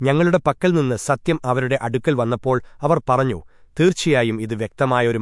ഞങ്ങളുടെ പക്കൽ നിന്ന് സത്യം അവരുടെ അടുക്കൽ വന്നപ്പോൾ അവർ പറഞ്ഞു തീർച്ചയായും ഇത് വ്യക്തമായ ഒരു